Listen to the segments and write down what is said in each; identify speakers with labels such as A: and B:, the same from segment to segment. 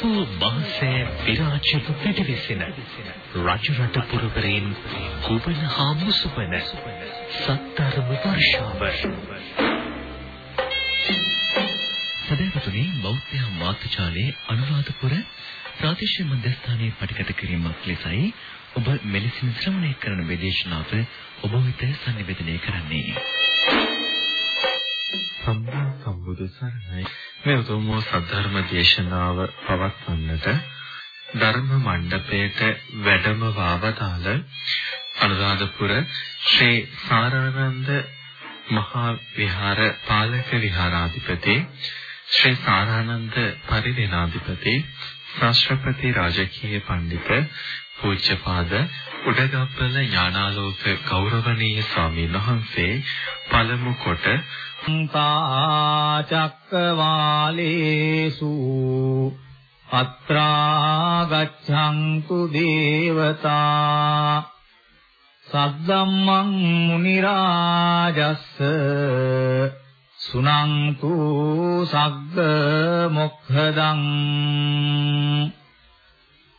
A: වූ මහසෑ විරාජක පිටවිසෙන රජ රට පුරවරයන් කුබන හා මුසුබන සත්තරම වර්ෂාව සදහවතුනි බෞද්ධ මාතෘචාලයේ අනුරාධපුර ප්‍රාදේශීය මධ්‍යස්ථානයේ පටිගත කිරීමක් ලෙසයි ඔබ මෙලෙසින් ශ්‍රවණය කරන විදේශනාව ඔබ වෙත sannivedanaya කරන්නේ.
B: සම්මා සම්බුදු සරණයි මේ උතුම් සද්ධර්ම දේශනාව පවත්වන්නට ධර්ම මණ්ඩපයේට වැඩම වවතාල අනුරාධපුර ශ්‍රී සාරානන්ද මහා විහාර පාලක විහාරාධිපති ශ්‍රී සාරානන්ද පරිදිනාධිපති ශාස්ත්‍රපති රාජකීය පඬිත පූජ්‍යපාද උඩගම්පල ඥානාලෝක ගෞරවනීය ස්වාමීන් වහන්සේ පළමු කොට
C: චක්කවාලේසු අත්‍රා ගච්ඡන්තු දේවතා සද්දම්මං මුනි රාජස්ස සුනන්තු සග්ග මොක්ඛදං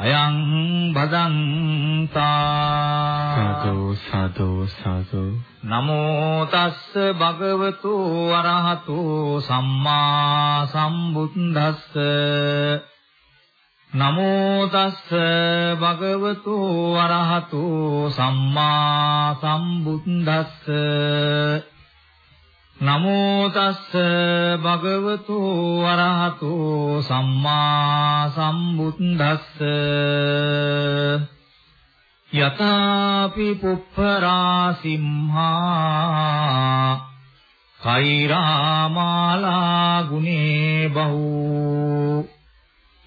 C: අයං බදන්තා।
B: සාදු සාදු සාදු।
C: නමෝ තස්ස භගවතු අරහතු සම්මා සම්බුද්දස්ස। නමෝ තස්ස භගවතු අරහතු සම්මා සම්බුද්දස්ස නමෝ තස්ස භගවතු අරහතු සම්මා සම්බුද්දස්ස. යතාපි පුප්පරා සිම්හා කෛරාමාලා ගුනේ බහූ.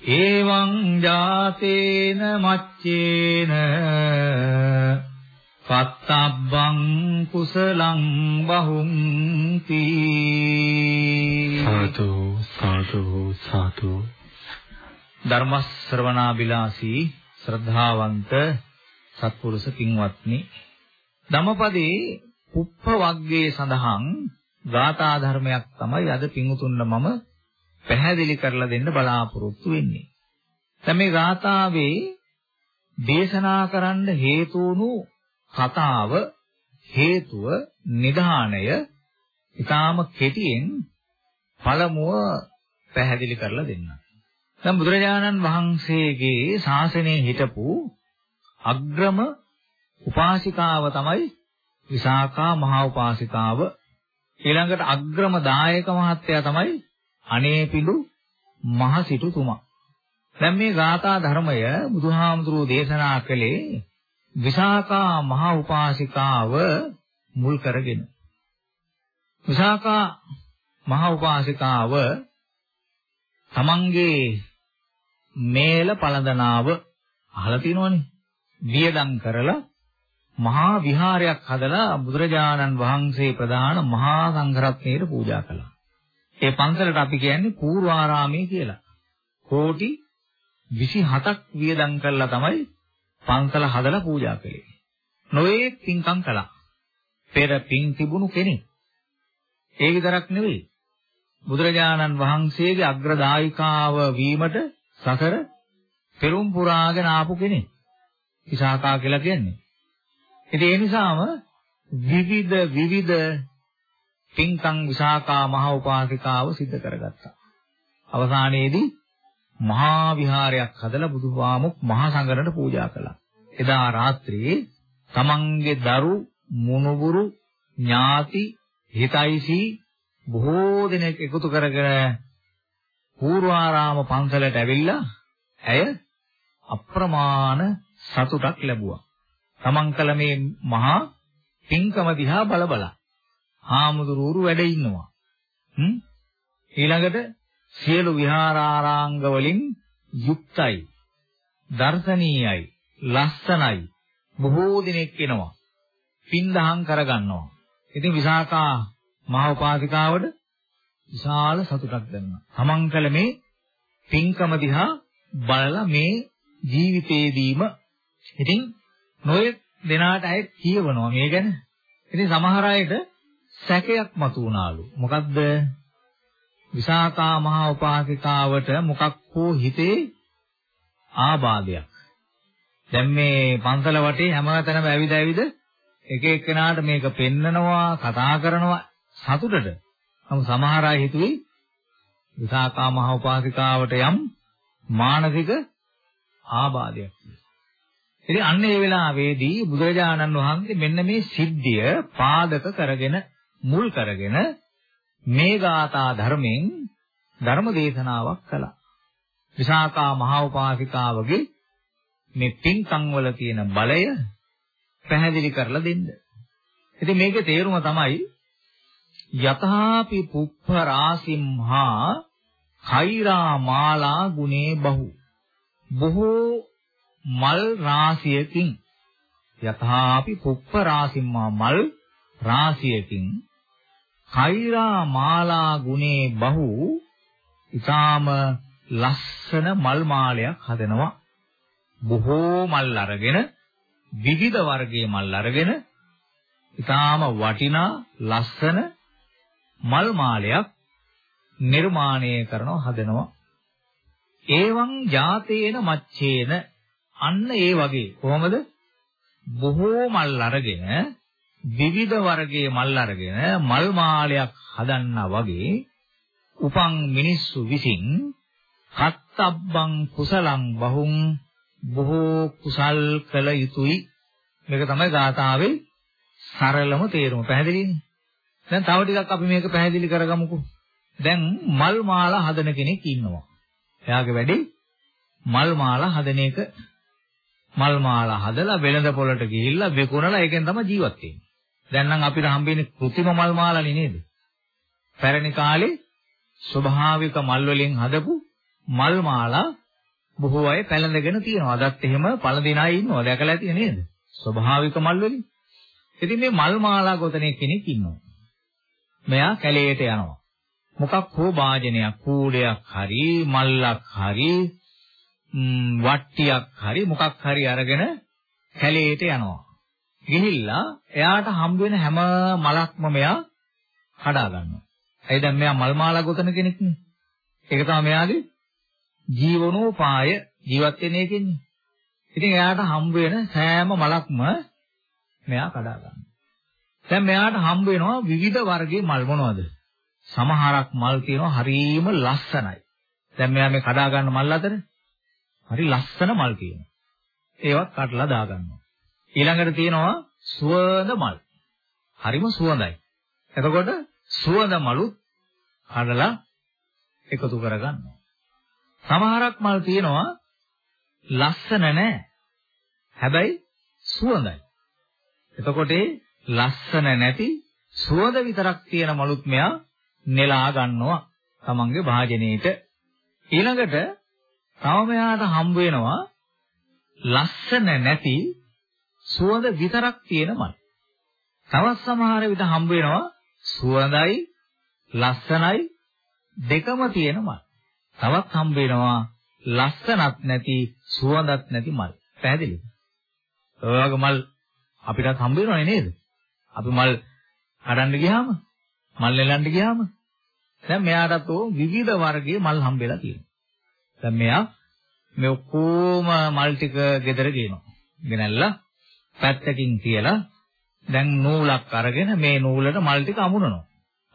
C: එවං ජාතේන මච්චේන පත්තබ්බං කුසලං බහුම්ති
B: සාදු සාදු සාදු
C: ධර්ම ශ්‍රවණාබිලාසී ශ්‍රද්ධාවන්ත සත්පුරුෂ පින්වත්නි ධමපදේ පුප්ප වග්ගයේ සඳහන් ගාථා ධර්මයක් තමයි අද පින්තුන්න මම පැහැදිලි කරලා දෙන්න බලාපොරොත්තු වෙන්නේ. දැන් මේ ගාථාවේ දේශනා කරන්න හේතු වුණු කතාව හේතුව නිධානය ඊටාම කෙටියෙන් පළමුව පැහැදිලි කරලා දෙන්න. දැන් බුදුරජාණන් වහන්සේගේ ශාසනයේ හිටපු අග්‍රම උපාසිකාව තමයි විසාකා මහා උපාසිකාව ඊළඟට අග්‍රම දායක මහත්තයා තමයි අනේපිඬු මහ සිටුතුමා දැන් මේ ගාථා ධර්මය බුදුහාමුදුරුවෝ දේශනා කළේ විසාකා මහා උපාසිකාව මුල් කරගෙන විසාකා මහා උපාසිකාව තමන්ගේ මේල පළඳනාව අහලා තියෙනවනේ වියදම් කරලා මහා විහාරයක් හදලා බුදුරජාණන් වහන්සේ ප්‍රදාන මහා සංඝරත්නයට පූජා කළා. ඒ පන්සලට අපි කියන්නේ පූර්වාරාමයේ කියලා. කෝටි 27ක් වියදම් කරලා තමයි පන්සල හදලා පූජා කළේ. නොයේ පින්කම් කළා. පෙර පින් තිබුණු කෙනෙක්. ඒ විතරක් නෙවෙයි. බුදුරජාණන් වහන්සේගේ අග්‍රදායිකාව වීමට සසර පෙරම් පුරාගෙන ආපු කෙනෙක්. විසාකා කියලා කියන්නේ. ඉතින් ඒ නිසාම විවිධ විවිධ පින්කම් විසාකා මහ උපාසිකාව සිද්ධ කරගත්තා. අවසානයේදී මහා විහාරයක් හදලා බුදුහාමුක් මහා සංඝරණට පූජා කළා. එදා රාත්‍රියේ තමන්ගේ දරු මුණුබුරු ඥාති හිතයිසි බොහෝ දෙනෙක් එකතු කරගෙන පූර්වාරාම පන්සලට ඇවිල්ලා ඇය අප්‍රමාණ සතුටක් ලැබුවා. තමන් කළ මේ මහා පින්කම දිහා බල බල. හාමුදුරුවරු වැඩ ඉන්නවා. හ්ම් ඊළඟට සියලු විහාරාරාංග වලින් යුක්තයි. දර්ශනීයයි. ලස්සනයි. බොහෝ දිනෙක එනවා. පින්දහම් කරගන්නවා. ඉතින් විසාකා මහ උපාසිකාවට විශාල සතුටක් දැනුණා. තමන් කළ මේ පින්කම දිහා බලලා මේ ජීවිතේදීම ඉතින් නොයෙක් දෙනාට අය කියවනවා මේ ගැන. ඉතින් සමහර අයට සැකයක් මතුවනාලු. මොකද්ද? විසාකා මහා උපාසිකාවට මොකක් හෝ හිතේ ආබාධයක්. දැන් මේ පන්සල වටේ හැමතැනම ඇවිද ඇවිද එක එක්කෙනාට මේක පෙන්නනවා කතා කරනවා සතුටට. නමුත් සමහර අය හිතුවේ විසාකා මහ උපාසිකාවට යම් මානසික ආබාධයක්. ඉතින් අන්න ඒ වෙලාවේදී බුදුරජාණන් වහන්සේ මෙන්න මේ සිද්ධිය පාදක කරගෙන මුල් කරගෙන මේ ගාථා ධර්මයෙන් ධර්ම දේශනාවක් කළා. විසාකා මහ උපාසිකාවගේ මේ පින්කම් වල තියෙන බලය පැහැදිලි කරලා දෙන්න. ඉතින් මේකේ තේරුම තමයි යතහාපි පුප්ප රාසිම්හා කෛරා මාලා ගුණේ බහු බොහෝ මල් රාශියකින් යතහාපි පුප්ප රාසිම්හා මල් රාශියකින් කෛරා මාලා ගුණේ බහු ඊටාම ලස්සන මල් මාලයක් හදනවා බොහෝ මල් අරගෙන විවිධ වර්ගයේ මල් අරගෙන ඊටාම වටිනා ලස්සන මල් මාලයක් නිර්මාණය කරනව හදනවා. ඒවං ජාතේන මච්ඡේන අන්න ඒ වගේ කොහොමද? බොහෝ මල් අරගෙන විවිධ වර්ගයේ මල් අරගෙන මල් මාලයක් හදන්නා වගේ උපන් මිනිස්සු විසින් කත්තබ්බං කුසලං බහුං බොහෝ කුසල් කළ යුතුයි මේක තමයි ගාථාවේ සරලම තේරුම පැහැදිලිනේ දැන් තව ටිකක් අපි මේක පැහැදිලි කරගමුකෝ. දැන් මල් මාලා හදන කෙනෙක් ඉන්නවා. එයාගේ වැඩේ මල් මාලා හදන එක. මල් මාලා හදලා වෙළඳ පොළට ගිහිල්ලා විකුණලා ඒකෙන් තමයි ජීවත් වෙන්නේ. දැන් නම් අපිට හම්බෙන්නේ કૃතිම මල් මාලානේ නේද? පැරණි කාලේ ස්වභාවික මල් වලින් හදපු මල් මාලා බොහෝ අය පැලඳගෙන තියෙනවා. අදත් එහෙම පළඳින අය ඉන්නවා. දැකලා ඇති නේද? ස්වභාවික මල් වලින්. ඉතින් මේ මල් මාලා ගොතන කෙනෙක් ඉන්නවා. මෙයා කැලේට යනවා. මොකක් හෝ වාජනයක්, කූඩයක් හරි, මල්ලක් හරි, වට්ටියක් හරි මොකක් හරි අරගෙන කැලේට යනවා. ගිහිල්ලා එයාට හම්බ වෙන හැම මලක්ම මෙයා කඩා ගන්නවා. ඒ දැන් මෙයා මල් මාලා ගොතන කෙනෙක් නේ. ඒක තමයි මෙයාගේ ජීවනෝපාය ජීවත් වෙන එකන්නේ. ඉතින් එයාට හම්බ වෙන සෑම මලක්ම මෙයා කඩා ගන්නවා. දැන් මෙයාට හම්බ වෙනවා විවිධ වර්ගයේ මල් මොනවද? සමහරක් මල් තියෙනවා හරීම ලස්සනයි. දැන් මෙයා මේ කඩා ගන්න මල් අතර හරි ලස්සන මල් තියෙනවා. ඒවත් කඩලා දා ගන්නවා. ඊළඟට තියෙනවා සුවඳ මල්. හරිම සුවඳයි. එතකොට සුවඳ මලුත් කඩලා එකතු කර ගන්නවා. සමහරක් මල් තියෙනවා ලස්සන නැහැ. හැබැයි සුවඳයි. එතකොට ලස්සන නැති සුවඳ විතරක් තියෙන මලුත් මෙයා නෙලා ගන්නවා තමන්ගේ භාජනයේට ඊළඟට තව මෙයාට හම්බ වෙනවා ලස්සන නැති සුවඳ විතරක් තියෙන මල්. තවත් සමහර විට හම්බ වෙනවා සුවඳයි ලස්සනයි දෙකම තියෙන මල්. තවත් හම්බ වෙනවා ලස්සනක් නැති සුවඳක් නැති මල්. පැහැදිලිද? ඔය වගේ මල් අපිටත් හම්බ වෙනවනේ නේද? අපි මල් කඩන්න ගියාම මල් නෙලන්න ගියාම දැන් මෙයාටත් ඕ විවිධ වර්ගයේ මල් හම්බෙලා තියෙනවා. දැන් මෙයා මේ ඔක්කොම මල් ටික ගෙදර ගේනවා. ගෙනල්ලා පැත්තකින් තියලා දැන් නූලක් අරගෙන මේ නූලට මල් ටික අමුණනවා.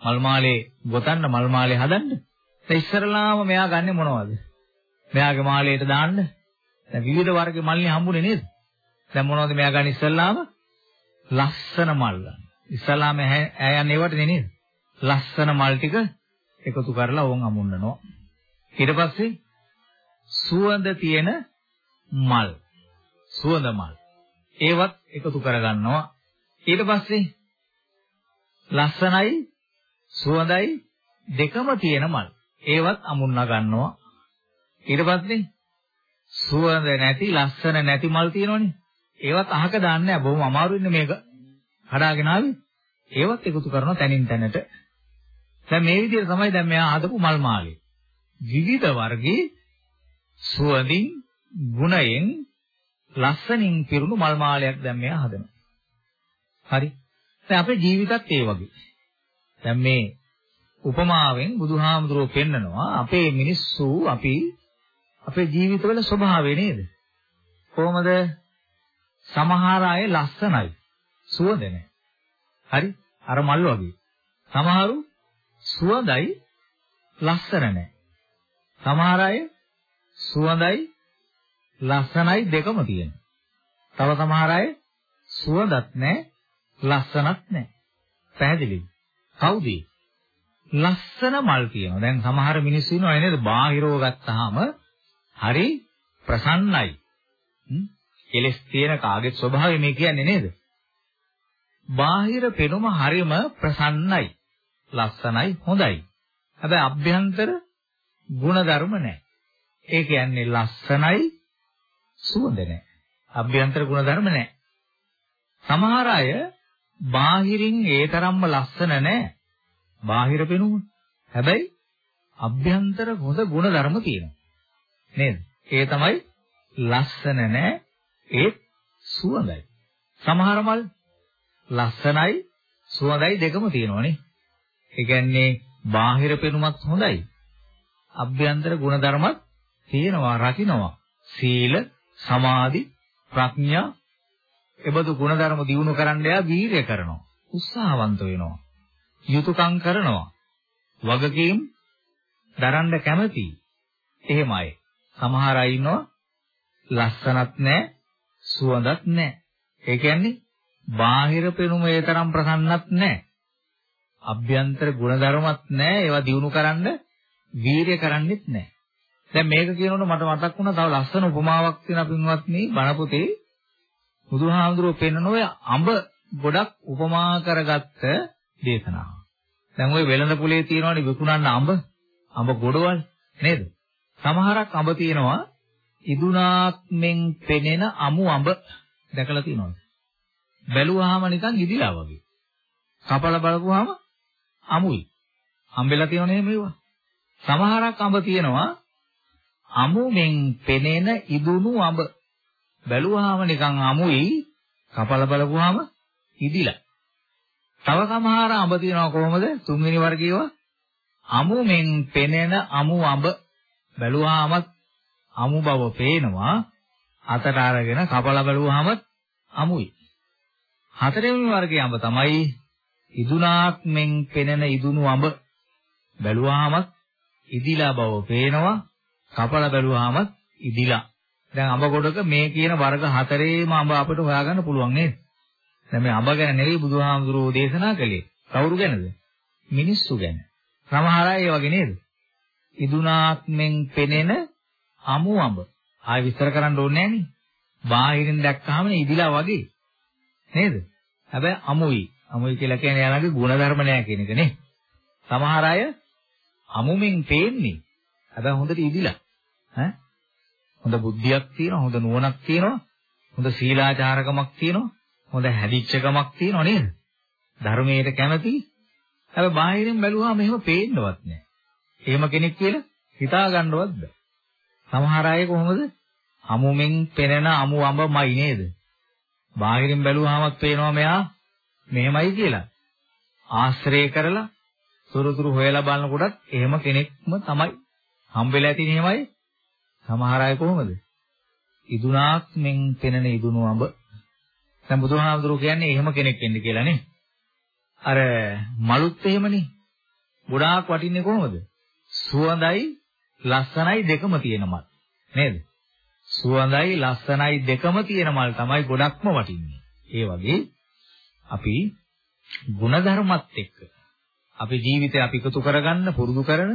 C: මල් මාලේ ගොතන්න මල් මාලේ හදන්න. දැන් ඉස්සරලාම මෙයා ගන්නෙ මොනවද? මෙයාගේ මාලේට දාන්න. දැන් විවිධ වර්ගයේ මල්නේ හම්බුනේ නේද? දැන් මොනවද මෙයා ගන්න ඉස්සල්ලාම? ලස්සන මල් ගන්න. ඉස්සලාම ඈ යන්නේ ඒවට නේද? ලස්සන මල් ටික එකතු කරලා ඕන් අමුන්නනවා. ඊට පස්සේ සුවඳ තියෙන මල්. සුවඳ මල්. ඒවත් එකතු කරගන්නවා. ඊට පස්සේ ලස්සනයි සුවඳයි දෙකම තියෙන මල්. ඒවත් අමුන්න ගන්නවා. ඊට පස්සේ සුවඳ නැති ලස්සන නැති මල් තියෙනවනේ. ඒවත් අහක දාන්නේ නැහැ. බොහොම අමාරුයිනේ මේක. කඩාගෙන ආවේ ඒවත් එකතු කරනවා තනින් තැනට. දැන් මේ විදිහට තමයි දැන් මෙයා හදපු මල් මාලේ. විවිධ වර්ගයේ සුවඳින් ගුණයෙන් ලස්සනින් පිරුණු මල් මාලයක් දැන් මෙයා හදනවා. හරි. දැන් අපේ ජීවිතත් ඒ වගේ. දැන් මේ උපමාවෙන් බුදුහාමුදුරුවෝ පෙන්නනවා අපේ මිනිස්සු අපි අපේ ජීවිතවල ස්වභාවය නේද? කොහොමද? සමහර අය ලස්සනයි. සුවඳ නැහැ. හරි? අර මල් වගේ. සමහරු සුවඳයි ලස්සන නැහැ. සමහර අය සුවඳයි ලස්සනයි දෙකම තියෙනවා. තව සමහර අය සුවඳත් නැහැ, ලස්සනත් නැහැ. පැහැදිලිද? කවුද? ලස්සන මල් කියනවා. දැන් සමහර මිනිස්සු ඉන්නවා නේද? බාහිරව ගත්තාම හරි ප්‍රසන්නයි. කෙලස් තියෙන කාගේ ස්වභාවය මේ කියන්නේ නේද? බාහිර පෙනුම හරිම ප්‍රසන්නයි. ලස්සනයි, හොඳයි. හැබැයි අභ්‍යන්තර ಗುಣධර්ම නැහැ. ඒ කියන්නේ ලස්සනයි, සුවඳ නැහැ. අභ්‍යන්තර ගුණධර්ම නැහැ. සමහර අය බාහිරින් ඒ තරම්ම ලස්සන නැහැ. බාහිර පෙනුම. හැබැයි අභ්‍යන්තර හොඳ ගුණධර්ම තියෙනවා. නේද? ඒ තමයි ලස්සන නැහැ ඒ සුවඳයි. සමහර මල් ලස්සනයි සුවඳයි දෙකම තියෙනවනේ. ඒ කියන්නේ බාහිර පෙනුමත් හොඳයි. අභ්‍යන්තර ගුණධර්මත් තියෙනවා රකින්නවා. සීල සමාධි, ප්‍රඥා එබඳු ගුණධර්ම දියුණු කරන්න යා වීර්ය කරනවා. උත්සාහවන්ත වෙනවා. යුතුයකම් කරනවා. වගකීම් දරන්න කැමති. එහෙමයි. සමහර අය ඉන්නවා ලස්සනත් නැහැ, සුවඳත් නැහැ. ඒ කියන්නේ බාහිර පෙනුම ඒ තරම් ප්‍රසන්නත් නැහැ. අභ්‍යන්තර ගුණධර්මත් නැහැ. ඒවා දිනු කරන්න වීරිය කරන්නෙත් නැහැ. දැන් මේක කියනකොට මට මතක් වුණා තව ලස්සන උපමාවක් තියෙන පින්වත්නි බණ පොතේ බුදුහාමුදුරුවෝ පෙන්නන ඔය අඹ ගොඩක් උපමා කරගත්ත දේශනාව. දැන් ওই වෙළඳ පොලේ තියෙනවනේ විකුණන්න අඹ අඹ ගොඩවල් නේද? සමහරක් අඹ තියෙනවා ඉදුණාක් මෙන් පෙනෙන අමු අඹ දැකලා තියෙනවද? බැලුවාම නිකන් ඉදිලා වගේ. කපලා බලපුවාම අමුයි. හම්බෙලා තියෙනනේ මේවා. සමහරක් අඹ තියෙනවා අමු මෙන් පෙනෙන ඉදුණු අඹ. බැලුවාම නිකන් අමුයි. කපලා බලපුවාම ඉදිලා. තව සමහර අඹ තියෙනවා කොහොමද? තුන්වෙනි වර්ගයේවා අමු මෙන් පෙනෙන අමු අඹ බැලුවාමත් අමු බව පේනවා අතට අරගෙන කපලා බැලුවාම අමුයි. හතරවෙනි වර්ගයේ අඹ තමයි ඉදුණාක් මෙන් පෙනෙන ඉදුණු අඹ බැලුවාම ඉදිලා බව පේනවා කපලා බැලුවාම ඉදිලා. දැන් අඹ ගොඩක මේ කියන වර්ග හතරේම අඹ අපිට හොයාගන්න පුළුවන් නේද? දැන් මේ අඹ ගැන නෙවෙයි බුදුහාමුදුරුවෝ දේශනා කළේ. කවුරු ගැනද? මිනිස්සු ගැන. සමහර අය ඒ වගේ නේද? ඉදුණාක් මෙන් පෙනෙන අමු අඹ. ආයෙ විස්තර කරන්න ඕනේ නෑනේ. බාහිරින් දැක්කහම ඉදිලා වගේ. නේද? හැබැයි අමුයි. අමුයි කියලා කියන්නේ යාළගේ ಗುಣධර්ම නෑ කියන එක නේ. සමහර අය අමුමින් පේන්නේ. හැබැයි හොඳට ඉදිලා. ඈ හොඳ බුද්ධියක් තියෙනවා, හොඳ නුවණක් තියෙනවා, හොඳ සීලාචාරකමක් තියෙනවා, හොඳ හැදිච්චකමක් තියෙනවා නේද? ධර්මයට කැමති. හැබැයි බාහිරින් බැලුවාම එහෙම පේන්නවත් නෑ. එහෙම කෙනෙක් කියලා හිතා ගන්නවත් බෑ. සමහර අය කොහොමද? අමුමෙන් පෙනෙන අමු අඹමයි නේද? බාහිරින් බැලුවාමත් පේනවා මෙයා මෙහෙමයි කියලා. ආශ්‍රය කරලා තොරතුරු හොයලා බලනකොටත් එහෙම කෙනෙක්ම තමයි හම්බෙලා තියෙන එහෙමයි. සමහර අය කොහොමද? ඉදුණාක් මෙන් පෙනෙන ඉදුණු අඹ. දැන් බුදුහාමුදුරුවෝ කියන්නේ එහෙම කෙනෙක් වෙන්න කියලා නේ. අර මලුත් එහෙමනේ. ගොඩාක් වටින්නේ කොහොමද? සුවඳයි ලස්සනයි දෙකම තියෙන මල්. නේද? සුවඳයි ලස්සනයි දෙකම තියෙන මල් තමයි ගොඩක්ම වටින්නේ. ඒ වගේ අපි ಗುಣධර්මත් එක්ක අපේ ජීවිතය අපි එකතු කරගන්න පුරුදු කරන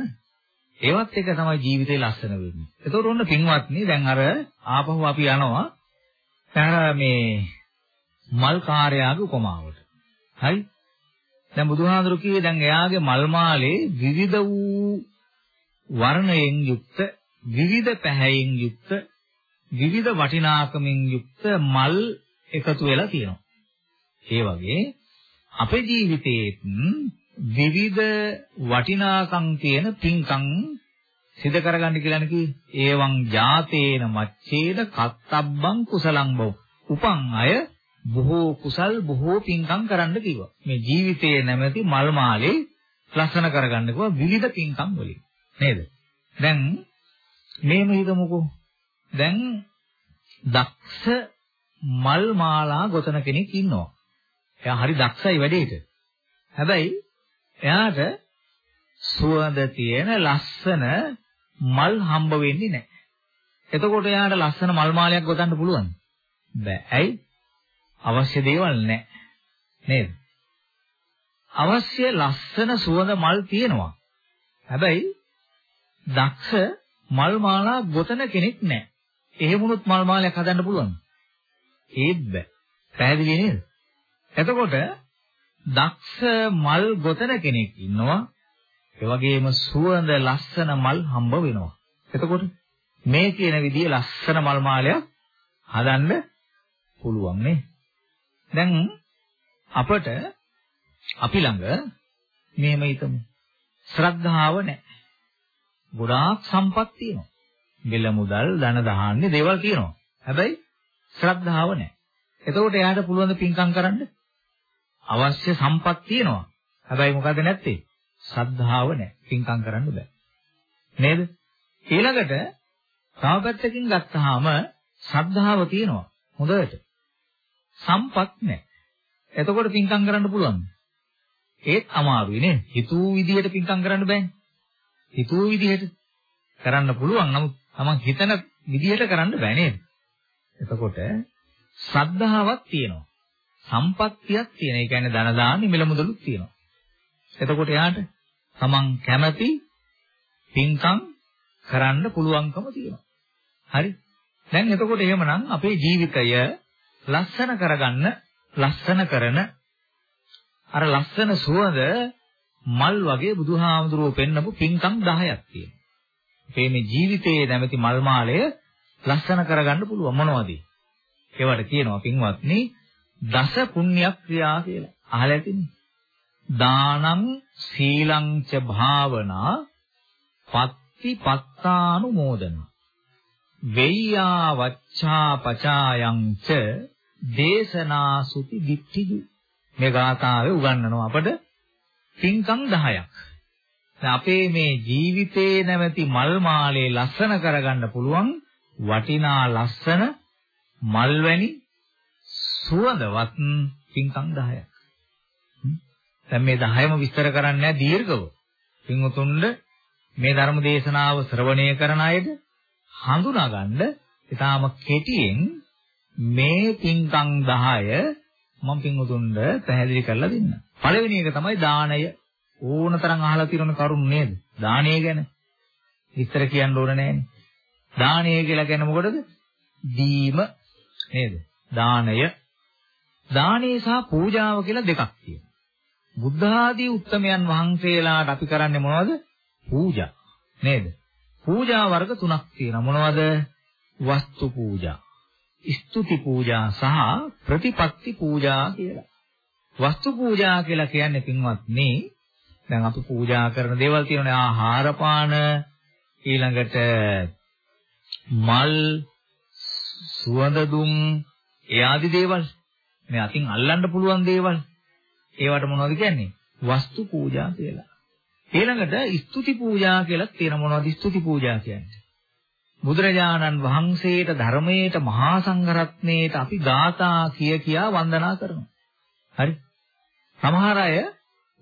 C: ඒවත් එක තමයි ජීවිතේ ලස්සන වෙන්නේ. ඒතකොට ඔන්න පින්වත්නි දැන් අර ආපහු අපි යනවා දැන් මේ මල් කාර්යාගේ උපමාවට. හරි? දැන් බුදුහාඳුරු කිව්වේ දැන් එයාගේ මල් මාලේ විවිධ වූ වර්ණයෙන් යුක්ත විවිධ පැහැයෙන් යුක්ත විවිධ වටිනාකමින් යුක්ත මල් එකතු වෙලා තියෙනවා. ඒ වගේ අපේ ජීවිතයේ විවිධ වටිනාකම් තියෙන පින්කම් සිදු කරගන්න කියලා කිව්වේ. ඒවං ජාතේන මච්ඡේද කත්තබ්බං කුසලං බව. උපන් අය බොහෝ කුසල් බොහෝ පින්කම් කරන්න කිව්වා. මේ ජීවිතයේ නැමැති මල් මාලේ ලස්සන කරගන්න කිව්වා විවිධ පින්කම් වලින්. නේද? දැන් මේම හිතමුකෝ. දැන් දක්ෂ මල් මාලා ගොතන කෙනෙක් ඉන්නවා. එයා හරි දක්ෂයි වැඩේට. හැබැයි එයාට සුවඳ තියෙන ලස්සන මල් හම්බ වෙන්නේ නැහැ. එතකොට එයාට ලස්සන මල් මාලයක් ගොතන්න පුළුවන්. බෑ. ඇයි? අවශ්‍ය දේවල් නැහැ. නේද? අවශ්‍ය ලස්සන සුවඳ මල් තියෙනවා. හැබැයි දක්ෂ මල් මාලා ගොතන කෙනෙක් නැහැ. එහෙම වුණොත් මල් මාලයක් හදන්න පුළුවන්. ඒත් බෑ. පැහැදිලි නේද? එතකොට දක්ෂ මල් ගොතන කෙනෙක් ඉන්නවා. ඒ වගේම සුවඳ ලස්සන මල් හම්බ වෙනවා. එතකොට මේ කියන විදිහේ ලස්සන මල් මාලයක් හදන්න පුළුවන් නේ. දැන් අපට අපි ළඟ මේම හිතමු. ශ්‍රද්ධාව නැහැ. ගොඩාක් සම්පත් තියෙනවා. බෙල මුදල්, ධන දහන්නේ දේවල් තියෙනවා. හැබැයි ශ්‍රද්ධාව නැහැ. එතකොට එයාට පුළුවන් ද පින්කම් කරන්න? අවශ්‍ය සම්පත් තියෙනවා. හැබැයි මොකද නැත්තේ? ශ්‍රද්ධාව නැහැ. පින්කම් කරන්න බෑ. නේද? ඊළඟට තව පැත්තකින් ගත්තාම ශ්‍රද්ධාව තියෙනවා. හොඳට. සම්පත් නැහැ. එතකොට පින්කම් කරන්න පුළුවන්. ඒත් අමාරුයි නේ. හිතූ විදියට පින්කම් කරන්න බෑනේ. හිතූ විදියට කරන්න පුළුවන්. නමුත් තමන් හිතන විදියට කරන්න බෑ නේද? එතකොට ශ්‍රද්ධාවක් තියෙනවා. සම්පත්තියක් තියෙන. ඒ කියන්නේ ධන දාන්නේ මිල මුදලුත් තියෙනවා. එතකොට එයාට තමන් කැමති පින්කම් කරන්න පුළුවන්කම තියෙනවා. හරි? දැන් එතකොට එහෙමනම් අපේ ජීවිතය ලස්සන කරගන්න ලස්සන කරන අර ලස්සන සුවඳ මල් වගේ බුදුහාමුදුරුවෝ පෙන්නපු පින්කම් 10ක් තියෙනවා. අපේ මේ ජීවිතයේ නැමැති මල් මාලය ලස්සන කරගන්න පුළුවන් මොනවද? ඒවට කියනවා පින්වත්නි දස පුණ්‍යක් ක්‍රියා කියලා. අහලා ඇතිනේ. දානං සීලං ච භාවනා පත්ති පත්තානුමෝදන වෙය්‍යා වච්ඡා පචායං ච දේශනා සුති දික්ඛිදු මේ ගාථාවේ උගන්වනවා අපට පින්කම් 10ක්. අපේ මේ ජීවිතේ නැමැති මල් මාලේ ලස්සන කරගන්න පුළුවන් වටිනා ලස්සන මල්වැනි සුවඳවත් පින්කම් 10ක්. දැන් මේ 10ම විස්තර කරන්නේ නැහැ දීර්ඝව. පින්වතුන්ඩ මේ ධර්ම දේශනාව ශ්‍රවණය කරන අයද හඳුනා ගන්න ඊටාම කෙටියෙන් මේ පින්කම් 10 මම පින්වතුන්ඩ පැහැදිලි කරලා දෙන්න. පළවෙනි එක තමයි දාණය. ඕනතරම් අහලා තියෙන කරුණු නේද? දාණය ගැන. විස්තර කියන්න ඕන නෑනේ. දාණය කියලා කියන්නේ මොකටද? දීම නේද? දාණය. දාණය සහ පූජාව කියලා දෙකක් තියෙනවා. බුද්ධ ආදී උත්තමයන් වහන්සේලාට අපි කරන්නේ මොනවද? පූජා. නේද? පූජා වර්ග තුනක් තියෙනවා. මොනවද? වස්තු පූජා, ස්තුති පූජා සහ ප්‍රතිපත්ති පූජා කියලා. වස්තු පූජා කියලා කියන්නේ පින්වත්නි දැන් අපි පූජා කරන දේවල් තියෙනනේ ආහාර පාන ඊළඟට මල් සුවඳ දුම් ඒ ආදි දේවල් මේ අතින් අල්ලන්න පුළුවන් දේවල් ඒවට මොනවද කියන්නේ වස්තු පූජා කියලා ඊළඟට ස්තුති පූජා කියලා තියෙන මොනවද ස්තුති පූජා කියන්නේ බුදුරජාණන් වහන්සේට ධර්මයට මහා සංඝරත්නයට අපි ගාථා කිය කියා වන්දනා කරනවා. හරි. සමහර අය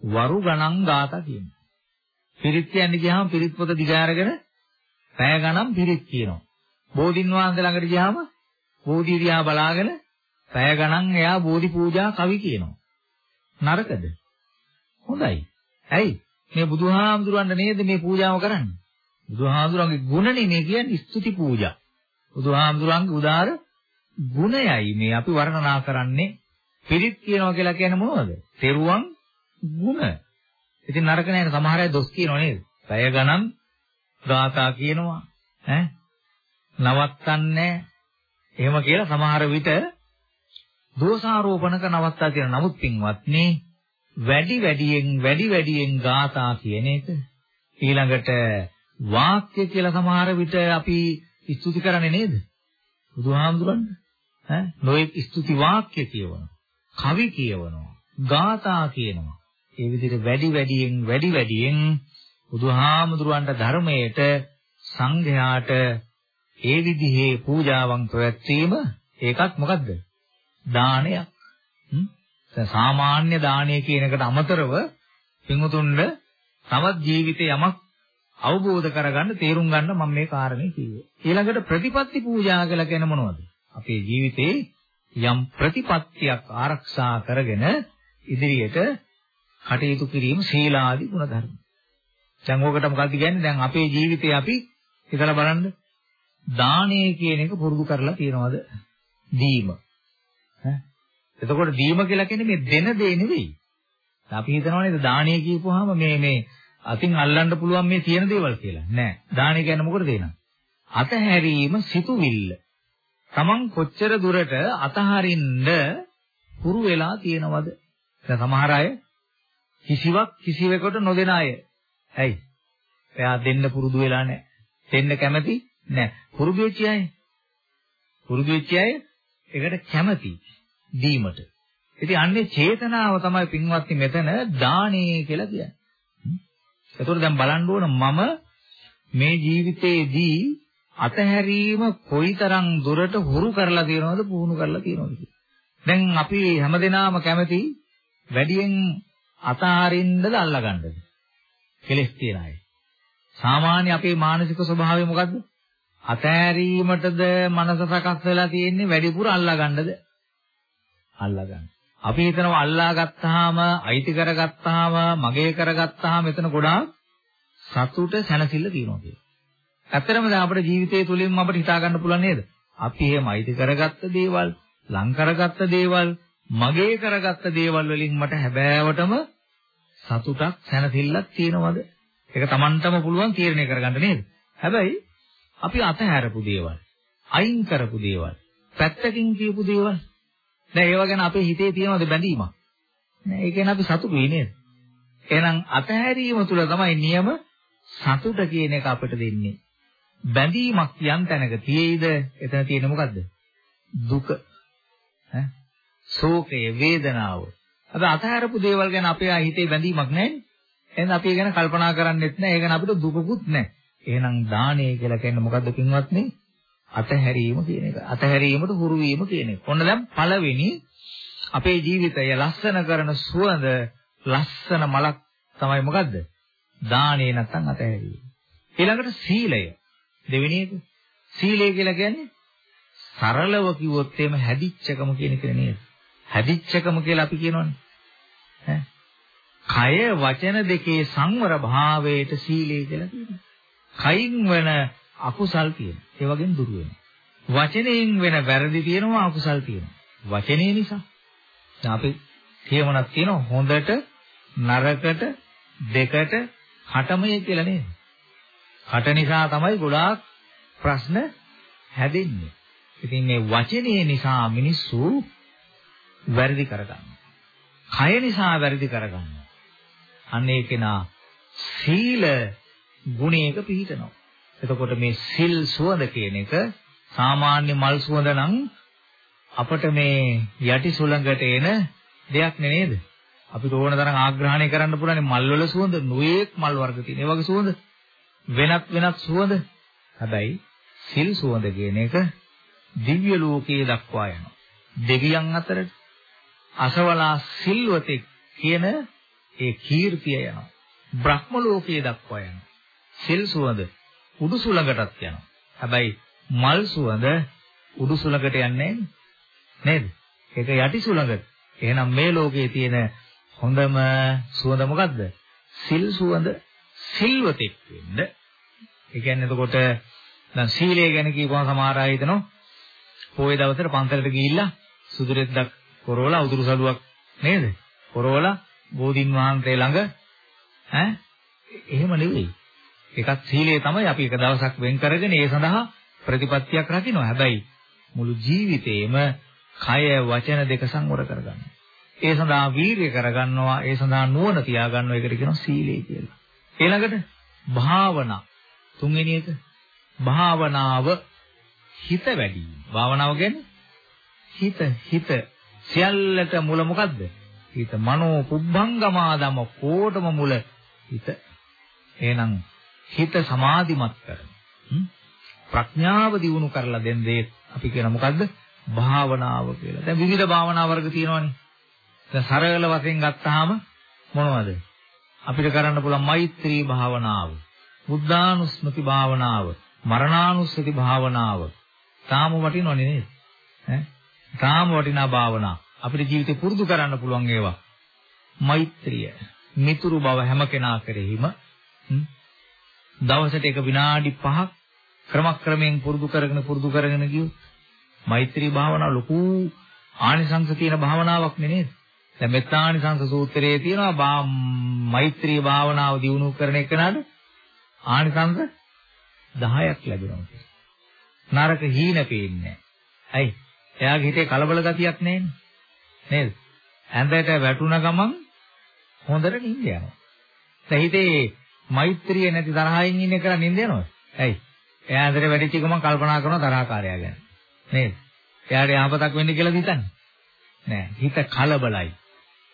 C: වරු ගණන් ගාථා කියනවා. පිරිත් කියන්නේ ගියාම පිරිත් පොත දිගාරගෙන පැය ගණන් පිරිත් කියනවා. බෝධින් වහන්සේ ළඟට ගියාම බෝධි දිහා බලාගෙන පැය ගණන් එයා බෝධි පූජා කවි කියනවා. නරකද? හොඳයි. ඇයි? මේ බුදුහාමුදුරන්ට නේද මේ පූජාව කරන්නේ? බුදුහාමුදුරන්ගේ ගුණනේ මේ කියන්නේ ස්තුති පූජා. බුදුහාමුදුරන්ගේ උදාර ගුණයයි මේ අපි වර්ණනා කරන්නේ. පිරිත් කියනවා කියලා කියන්නේ මොනවද? තෙරුවන් ගුණ. ඉතින් නරක නැහැ සමහර අය දොස් කියනව නේද? පැය ගණන් ගාථා කියනවා. ඈ නවත්තන්නේ එහෙම කියලා සමහර විට දෝෂාරෝපණක නවත්තා කියන නමුත් පින්වත්නි වැඩි වැඩියෙන් වැඩි වැඩියෙන් ගාථා කියන එක ඊළඟට වාක්‍ය කියලා සමහර විට අපි ස්තුති කරන්නේ නේද? බුදුහාමුදුරන් ඈ නොඑක් ස්තුති වාක්‍ය කියවනවා. කවි කියවනවා. ගාථා කියනවා. ඒ විදිහට වැඩි වැඩියෙන් වැඩි වැඩියෙන් බුදුහාමුදුරන්ට ධර්මයට සංඝයාට ඒ විදිහේ පූජාවන් පැවැත්වීම ඒකත් මොකද්ද? දානයක්. දැන් සාමාන්‍ය දානය කියන එකට අමතරව පින්වුතුන්ට තවත් ජීවිතේ යමක් අවබෝධ කරගන්න තේරුම් ගන්න මම මේ කාරණේ කිව්වේ. ඊළඟට ප්‍රතිපත්ති පූජා කියලා කියන්නේ මොනවද? අපේ ජීවිතේ යම් ප්‍රතිපත්තියක් ආරක්ෂා කරගෙන ඉදිරියට කටයුතු කිරීම සීලාදී ගුණධර්ම. දැන් ඕකට මොකක්ද කියන්නේ? දැන් අපේ ජීවිතේ අපි හිතලා බලන්න දානය කියන එක පුරුදු කරලා තියනවද? දීම. ඈ එතකොට දීම කියලා කියන්නේ මේ දෙන දේ නෙවෙයි. අපි හිතනවා නේද දානය කියපුවාම මේ මේ අතින් අල්ලන්න පුළුවන් මේ තියෙන දේවල් කියලා. නෑ. දානය කියන්නේ මොකටද එනවා? අතහැරීම සිතුවිල්ල. Taman කොච්චර දුරට අතහරින්න පුරු වෙලා තියෙනවද? දැන් සමහර අය කිසිවක් කිසිවෙකුට නොදෙන අය. ඇයි? එයා දෙන්න පුරුදු වෙලා නැහැ. දෙන්න කැමති නැහැ. පුරුදු වෙච්ච අය. පුරුදු වෙච්ච අය ඒකට කැමති දීමට. ඉතින් අන්නේ චේතනාව තමයි පින්වත්නි මෙතන දානේ කියලා කියන්නේ. එතකොට දැන් බලන්න ඕන මම මේ ජීවිතේදී අතහැරීම කොයිතරම් දුරට හුරු කරලා තියෙනවද පුහුණු කරලා තියෙනවද දැන් අපි හැමදෙනාම කැමති වැඩියෙන් අතහරින්නද අල්ලගන්නද කෙලස් තියන අය. සාමාන්‍ය අපේ මානසික ස්වභාවය මොකද්ද? අතහැරීමටද මනස සකස් වෙලා තියෙන්නේ වැඩිපුර අල්ලගන්නද? අල්ලගන්න. අපි හිතනවා අල්ලා ගත්තාම අයිති කරගත්තාම මගේ කරගත්තාම එතන ගොඩාක් සතුට සැනසෙල්ල තියෙනවා කියලා. ඇත්තටම දැන් අපේ ජීවිතය තුළින්ම අපිට හිතා ගන්න පුළුවන් නේද? අපි එහෙම අයිති කරගත්ත දේවල්, ලං කරගත්ත දේවල්, මගේ කරගත්ත දේවල් වලින් මට හැබෑවටම සතුටක් සැනසෙල්ලක් තියෙනවද? ඒක Tamanටම පුළුවන් තීරණය කරගන්න නේද? හැබැයි අපි අතහැරපු දේවල්, අයින් කරපු දේවල්, පැත්තකින් කියපු දේවල් දැන් ඒව ගැන අපේ හිතේ තියෙනවද බැඳීමක්? නෑ ඒ කියන්නේ අපි සතුටුයි නේද? එහෙනම් අතහැරීම තුල තමයි නියම සතුට කියන එක අපිට දෙන්නේ. බැඳීමක් යම් තැනක තියෙයිද එතන තියෙන්නේ මොකද්ද? දුක. ඈ ශෝකය, වේදනාව. අද අතහැරපු දේවල් ගැන අපේ හිතේ බැඳීමක් නැහැ. එහෙනම් අපි ඒ ගැන කල්පනා කරන්නෙත් නැහැ. ඒ ගැන අපිට දුකකුත් නැහැ. එහෙනම් දානය කියලා කියන්නේ මොකද්ද පින්වත්නි? අතහැරීම කියන එක. අතහැරීමට හුරු වීම කියන එක. ඔන්න දැන් පළවෙනි අපේ ජීවිතය ලස්සන කරන සුවඳ ලස්සන මලක් තමයි මොකද්ද? දානේ නැත්නම් අතහැරීම. ඊළඟට සීලය. දෙවෙනි එක. සීලය කියලා කියන්නේ සරලව කිව්වොත් එහෙම හැදිච්චකම කියන එක නේද? හැදිච්චකම කියලා අපි කියනවනේ. ඈ කය වචන දෙකේ සංවර භාවයට සීලය කියලා කියනවා. කයින් වෙන අකුසල් තියෙනවා. ඒ වගේම දුරු වෙනවා. වචනයෙන් වෙන වැරදි තියෙනවා අකුසල් තියෙනවා. වචනේ නිසා. දැන් අපි කියමනක් තියෙනවා හොඳට නරකට දෙකට කටමය කියලා නේද? කට නිසා තමයි ගොඩාක් ප්‍රශ්න හැදෙන්නේ. ඉතින් මේ වචනේ නිසා මිනිස්සු වැරදි කරගන්නවා. කය නිසා වැරදි කරගන්නවා. අන්න ඒකේනා සීල ගුණයක පිහිටනවා. එතකොට මේ සිල් සුවඳ කියන එක සාමාන්‍ය මල් සුවඳ නම් අපට මේ යටි සුළඟට එන දෙයක් නේද? අපිට ඕන තරම් ආග්‍රහණය කරන්න පුළුවන් මල් වල සුවඳ නොයේක් මල් වර්ග තියෙන. ඒ වගේ සුවඳ වෙනත් වෙනත් සුවඳ. හැබැයි සිල් සුවඳ කියන එක දිව්‍ය ලෝකයේ දක්වා යනවා. දෙවියන් අතරට අසවලා සිල්වතෙක් කියන ඒ කීර්තිය යනවා. බ්‍රහ්ම ලෝකයේ දක්වා යනවා. සිල් සුවඳ උඩු සුළඟටත් යනවා. හැබැයි මල් සුවඳ උඩු සුළඟට යන්නේ නේද? ඒක යටි සුළඟට. එහෙනම් මේ ලෝකයේ තියෙන හොඳම සුවඳ මොකද්ද? සිල් සුවඳ සිල්වතෙක් වෙන්න. ඒ කියන්නේ එතකොට දැන් සීලය ගැන කියපුවම සමහර අය හිතනවා පොයේ දවසට පන්සලට ගිහිල්ලා සුදු රෙද්දක් පොරවලා උදුරු සලුවක් නේද? පොරවලා බෝධින් වහන්සේ ළඟ ඈ එහෙම නෙවෙයි. ඒකත් සීලය තමයි අපි එක දවසක් වෙන් කරගෙන ඒ සඳහා ප්‍රතිපත්තියක් රකින්නවා. හැබැයි මුළු ජීවිතේම කය වචන දෙක සංවර කරගන්න. ඒ සඳහා වීරිය කරගන්නවා. ඒ සඳහා නුවණ තියාගන්නවා. ඒකට කියනවා සීලය කියලා. ඊළඟට භාවනා. තුන්වෙනි එක භාවනාව හිත වැඩි. භාවනාව කියන්නේ හිත හිත සියල්ලට මුල මොකද්ද? හිත මනෝ පුබ්බංගමාදම කෝටම මුල හිත. එහෙනම් හිත සමාධිමත් කරන. ප්‍රඥාව දියුණු කරලා දෙන දේ අපි කියන මොකද්ද? භාවනාව කියලා. දැන් විවිධ භාවනා වර්ග තියෙනවානේ. දැන් සරල වශයෙන් ගත්තාම මොනවද? අපිට කරන්න පුළුවන් මෛත්‍රී භාවනාව, බුද්ධානුස්මති භාවනාව, මරණානුස්සති භාවනාව. තාම වටිනවනේ නේද? ඈ? තාම වටිනා භාවනා. අපිට ජීවිතේ පුරුදු කරන්න පුළුවන් ඒවා. මෛත්‍රිය, මිතුරු බව හැම කෙනා කෙරෙහිම දවසට එක විනාඩි 5ක් ක්‍රමක්‍රමයෙන් පුරුදු කරගෙන පුරුදු කරගෙන ගියොත් මෛත්‍රී භාවනාව ලොකු ආනිසංස තියෙන භාවනාවක් නේද? දැන් මෙත්තානිසංස සූත්‍රයේ තියෙනවා මෛත්‍රී භාවනාව දියුණු කරන එකනට ආනිසංස 10ක් ලැබෙනවා. නරක හීන පේන්නේ නැහැ. ඇයි? එයාගේ හිතේ කලබල ගතියක් නැහැ නේද? ඇඳට වැටුණ ගමන් හොඳට නිින්ද යනවා. දැන් හිතේ මෛත්‍රිය නැති තරහින් ඉන්න එක නිින්ද යනවද? ඇයි? එයා ඇඳට වැඩිච්ච ගමන් කල්පනා කරන තරහකාරයා ගැන. නේද? එයාට යහපතක් වෙන්න කියලා හිතන්නේ. නෑ. හිත කලබලයි.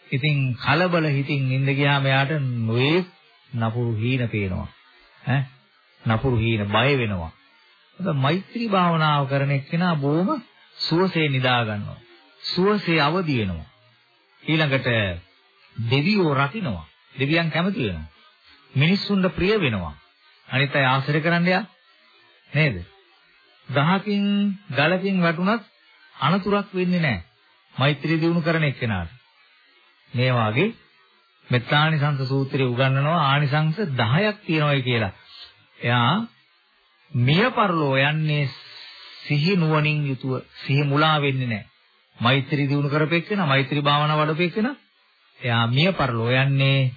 C: ඉතින් කලබල හිතින් ඉඳ ගියාම එයාට නොයේ නපුරු හීන පේනවා. ඈ නපුරු හීන බය වෙනවා. ඒක මෛත්‍රී භාවනාව කරන එක්කෙනා බොහොම සුවසේ නිදා ගන්නවා. සුවසේ අවදි වෙනවා. ඊළඟට දෙවියෝ රකින්නවා. දෙවියන් කැමති වෙනවා. මිනිස්සුන්ට ප්‍රිය වෙනවා. අනිත් අය ආශ්‍රය කරන්න යා නේද? දහකින් ගලකින් වැටුණත් අනතුරක් වෙන්නේ නැහැ. මෛත්‍රී දිනු කරන එක්කෙනාට. මේ වාගේ මෙත්තානිසංස සූත්‍රයේ උගන්වනවා ආනිසංස 10ක් තියෙනවායි කියලා. එයා මිය පරලෝ යන්නේ සිහි නුවණින් යුතුව සිහි මුලා වෙන්නේ නැහැ. මෛත්‍රී දිනු කරපෙන්න මෛත්‍රී භාවනාව වඩපෙන්න එයා මිය පරලෝ යන්නේ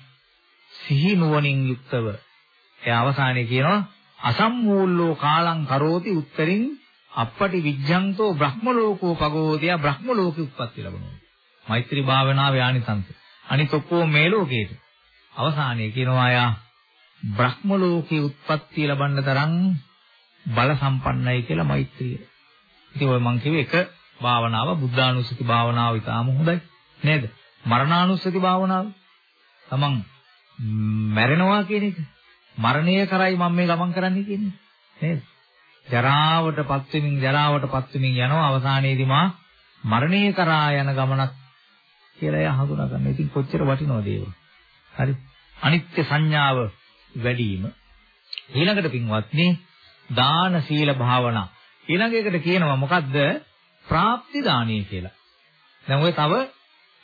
C: සිහි නුවණින් යුක්තව. එයා අවසානයේ කියනවා අසම්මූල්ලෝ කාලං කරෝති උත්තරින් අපපටි විජ්ජන්තෝ බ්‍රහ්ම ලෝකෝ පගෝතිය බ්‍රහ්ම ලෝකෙ උප්පත්ති ලැබෙනවා. මෛත්‍රී භාවනාවේ ආනිසංස. අනිත් ඔක්කොම මේ ලෝකේට. අවසානයේ කියනවා යා බ්‍රහ්ම ලෝකේ උත්පත්ති ලබන්න තරම් බල සම්පන්නයි කියලා මෛත්‍රිය. ඉතින් ඔය මං කිව්වේ එක භාවනාව බුද්ධානුස්සති භාවනාව ඉතාම හොඳයි නේද? මරණානුස්සති භාවනාව. තමන් මැරෙනවා කියන එක. මරණය කරයි මම මේ ගමන් කරන්නේ කියන්නේ නේද? ජරාවටපත් වෙමින් ජරාවටපත් වෙමින් යනවා අවසානයේදී මා මරණය කරා යන ගමනක් කියලා එයා හඳුනා ගන්න. ඉතින් කොච්චර වටිනවද ඒක? හරි. අනිත්‍ය සංඥාව වැඩි වීම. ඊළඟට පින්වත්නි දාන සීල භාවනා. ඊළඟ එකට කියනවා මොකද්ද? ප්‍රාප්ති දානීය කියලා. දැන් ඔය තව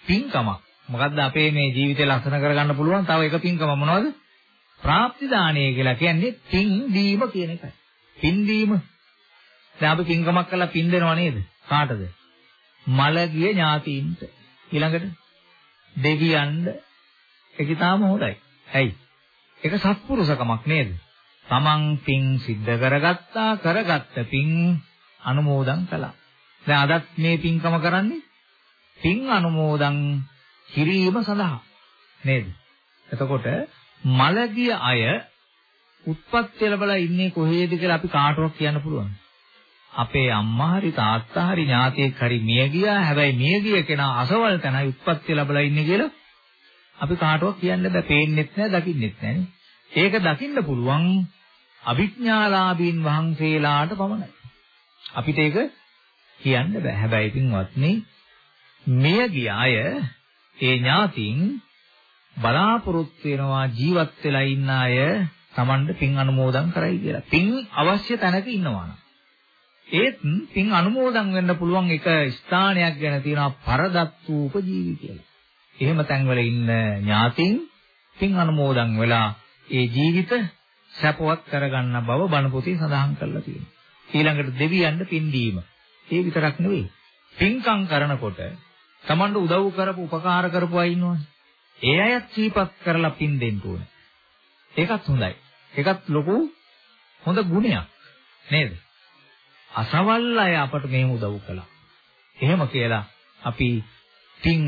C: පින්කමක්. මොකද්ද අපේ මේ ජීවිතේ ලස්සන කරගන්න පුළුවන් තව එක පින්කම මොනවද? ප්‍රාප්ති දානීය කියලා කියන්නේ පින් දීම කියන එකයි. පින් දීම. දැන් අපි පින්කමක් කළා පින් දෙනව නේද? කාටද? මලගිය ඥාතීන්ට. ඊළඟට දෙවියන්ට ඒක තාම හොඳයි. ඇයි? ඒක සත්පුරුෂකමක් නේද? තමන් පින් සිද්ධ කරගත්තා කරගත්ත පින් අනුමෝදන් කළා. දැන් අදත් මේ පින්කම කරන්නේ පින් අනුමෝදන් කිරීම සඳහා නේද? එතකොට මලගිය අය උත්පත්ති ලැබලා ඉන්නේ කොහේද කියලා අපි කාටවත් කියන්න පුළුවන්. අපේ අම්මා හරි තාත්තා හරි ඥාතියෙක් හරි මිය ගියා. හැබැයි මිය ගිය කෙනා අසවල් තැනයි උත්පත්ති ලැබලා ඉන්නේ කියලා අපි කාටවත් කියන්න බෑ. පේන්නෙත් නෑ, දකින්නෙත් නෑනේ. ඒක දකින්න පුළුවන් අවිඥාලාභීන් වහන්සේලාට පමණයි. අපිට ඒක කියන්න බෑ. හැබැයි පින්වත්නි මිය ගිය අය ඒ ඥාතින් බලාපොරොත්තු වෙනවා ජීවත් වෙලා ඉන්න අය Tamanට පින් අනුමෝදන් කරයි කියලා. පින් අවශ්‍ය තැනක ඉන්නවා නම් ඒත් පින් අනුමෝදන් වෙන්න පුළුවන් එක ස්ථානයක් ගැන තියෙනවා පරදත්තු උපජීවි කියලා. එහෙම තැන්වල ඉන්න ඥාතින් පින් අනුමෝදන් වෙලා ඒ ජීවිත සැපවත් කරගන්න බව බණ පොතේ සඳහන් කරලා තියෙනවා. ඊළඟට දෙවියන්ට පින් දීම. ඒ විතරක් නෙවෙයි. පින්කම් කරනකොට Tamanට උදව් කරපු උපකාර කරපු අය ඉන්නවනේ. ඒ අයත් සීපත් කරලා පින් දෙන්න ඕනේ. ඒකත් හොඳයි. ඒකත් ලොකු හොඳ ගුණයක්. නේද? අසවල් අය අපට මෙහෙම උදව් කළා. එහෙම කියලා අපි පින්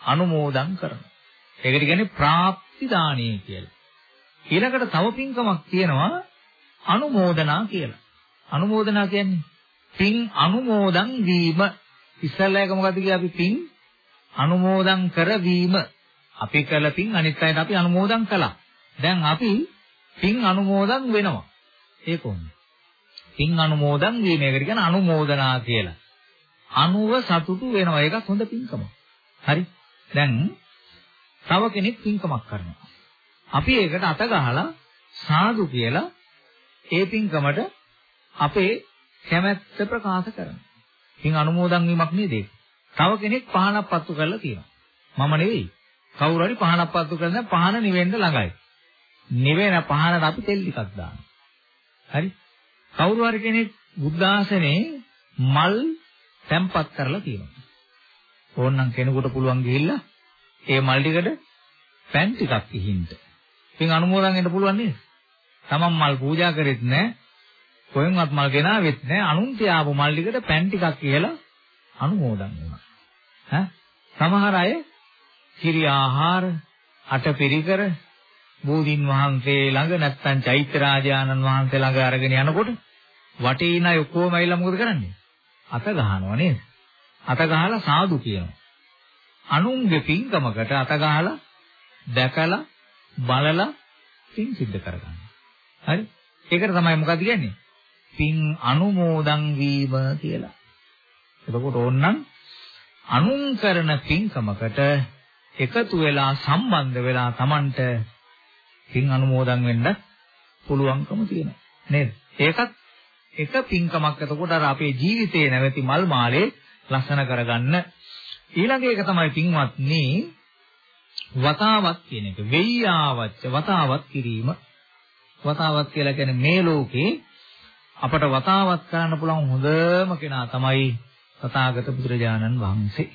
C: අනුමෝදන් කරනවා. ඒකට කියන්නේ ප්‍රාප්ති දානීය කියලා. ඊළඟට තව පින්කමක් තියෙනවා අනුමෝදනා කියලා. අනුමෝදනා කියන්නේ පින් අනුමෝදන් වීම. ඉස්සල්ලා එක මොකද්ද කිය අපි පින් අනුමෝදන් කරවීම. අපි කළ පින් අනිත් අයට අපි අනුමෝදන් කළා. දැන් අපි පින් අනුමෝදන් වෙනවා. ඒ කොහොමද? පින් අනුමෝදන් වීම ඒකට කියන අනුමෝදනා කියලා. අනුව සතුටු වෙනවා. ඒකත් හොඳ පින්කමක්. හරි. දැන් තව කෙනෙක් පින්කමක් කරනවා. අපි ඒකට අත ගහලා සාදු කියලා ඒ පින්කමට අපේ කැමැත්ත ප්‍රකාශ කරනවා. පින් අනුමෝදන් වීමක් නේද ඒක? තව කෙනෙක් පහනක් පත්තු කරලා තියෙනවා. මම නෙවෙයි. කවුරු හරි පහනක් පත්තු කරලා පහන නිවෙන්න ළඟයි. නිවෙන පහනට අපි තෙල් ටිකක් දානවා. හරි? කවුරු හරි කෙනෙක් බුද්ධාසනේ මල් තැම්පත් කරලා තියෙනවා. ඕනනම් කෙනෙකුට පුළුවන් ගිහිල්ලා ඒ මල් ටිකට පැන් ටිකක් ඉහින්න. ඉතින් අනුමෝදන් වෙන්න පුළුවන් නේද? තමන් මල් පූජා කරෙත් නැහැ. කොහෙන්වත් මල් ගෙනාවෙත් නැහැ. අනුන් තියාපු මල් ටිකට පැන් ටිකක් කියලා අනුමෝදන් වුණා. ඈ සමහර අය කිරි ආහාර අටපිරිකර බෝධින් වහන්සේ ළඟ නැත්තම් චෛත්‍ය රාජානන් වහන්සේ ළඟ අරගෙන යනකොට වටේ ඉන්න අය ඔක්කොම ඇවිල්ලා මොකද කරන්නේ? අත ගහනවා නේද? අත ගහලා සාදු කියනවා. අනුන්ගේ පින්කමකට අත ගහලා දැකලා බලලා පින් සිද්ධ කරගන්නවා. හරි? ඒකට තමයි මොකද කියන්නේ? පින් අනුමෝදන් වීම කියලා. එතකොට ඕනනම් අනුන් කරන පින්කමකට එකතු වෙලා සම්බන්ධ වෙලා Tamanට පින් අනුමෝදන් වෙන්න පුළුවන්කම තියෙනවා. නේද? ඒකත් එක පින්කමක් එතකොට අර අපේ ජීවිතේ නැවති මල් මාලේ ලස්සන කරගන්න ඊළඟ එක තමයි පින්වත්නි වතාවත් කියන එක වෙయ్యාවච්ච වතාවත් කිරීම වතාවත් කියලා කියන්නේ මේ ලෝකේ අපට වතාවත් කරන්න පුළුවන් හොඳම කෙනා තමයි තථාගත බුදුරජාණන් වහන්සේ.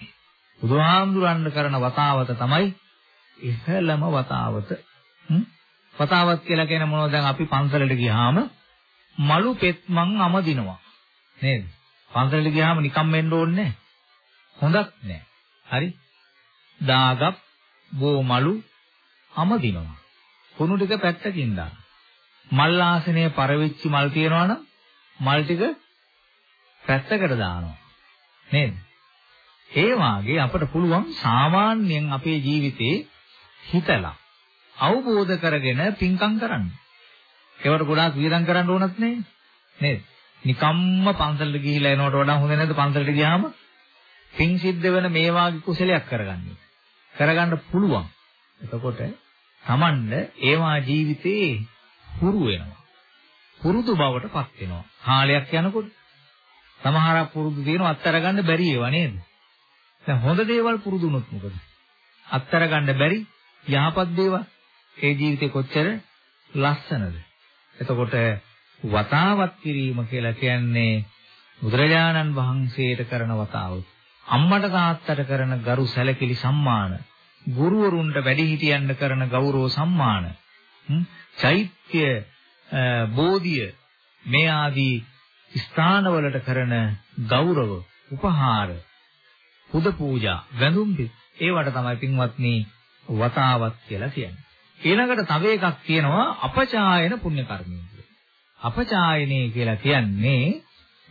C: බුදුහාමුදුරන් කරන වතාවත තමයි ඉහළම වතාවත. වතාවත් කියලා කියන මොනවද දැන් අපි පන්සලට ගියාම මලු පෙත්මන් අමදිනවා. නේද? පන්සලට ගියාම නිකම් වෙන්න ඕනේ හොඳක් නෑ. හරි? දාගප් බෝමලු අමදිනවා. කුණු ටික පැත්තකින් දාන්න. මල් ආසනයේ පරවිච්චි මල් තියනවනම් මල් ටික පැත්තකට දානවා. නේද? ඒ වාගේ අපට පුළුවන් සාමාන්‍යයෙන් අපේ ජීවිතේ හිතලා අවබෝධ කරගෙන පින්කම් කරන්න. ඒවට ගොඩාක් වියදම් කරන්න ඕනත් නේ. නේද? නිකම්ම පන්සලට ගිහිලා එනවට වඩා හොඳ නැද්ද පන්සලට ගියාම පින් සිද්ධ වෙන මේ වාගේ කුසලයක් කරගන්නේ. කරගන්න පුළුවන්. එතකොට Tamand ඒවා ජීවිතේ හුරු වෙනවා. පුරුදු බවට පත් වෙනවා. කාලයක් යනකොට සමහරක් පුරුදු දිනන අත්තර ගන්න බැරි ඒවා නේද? දැන් හොඳ දේවල් පුරුදු වුණොත් මොකද? අත්තර ගන්න බැරි යහපත් දේවල් ඒ ජීවිතේ කොච්චර ලස්සනද? එතකොට වතාවත් කිරීම කියලා කියන්නේ බුදුරජාණන් වහන්සේට කරන වතාවයි. අම්මට තාත්තට කරන ගරු සැලකිලි සම්මාන, ගුරුවරුන්ට වැඩිහිටියන්ට කරන ගෞරව සම්මාන, චෛත්‍ය බෝධිය මේ ආදී ස්ථානවලට කරන ගෞරව, උපහාර, පුද පූජා, වැඳුම් ඒවට තමයි පින්වත්නි වතාවත් කියලා කියන්නේ. ඊළඟට තව එකක් තියෙනවා අපචායන පුණ්‍ය කර්මය කියලා. අපචායනේ කියලා කියන්නේ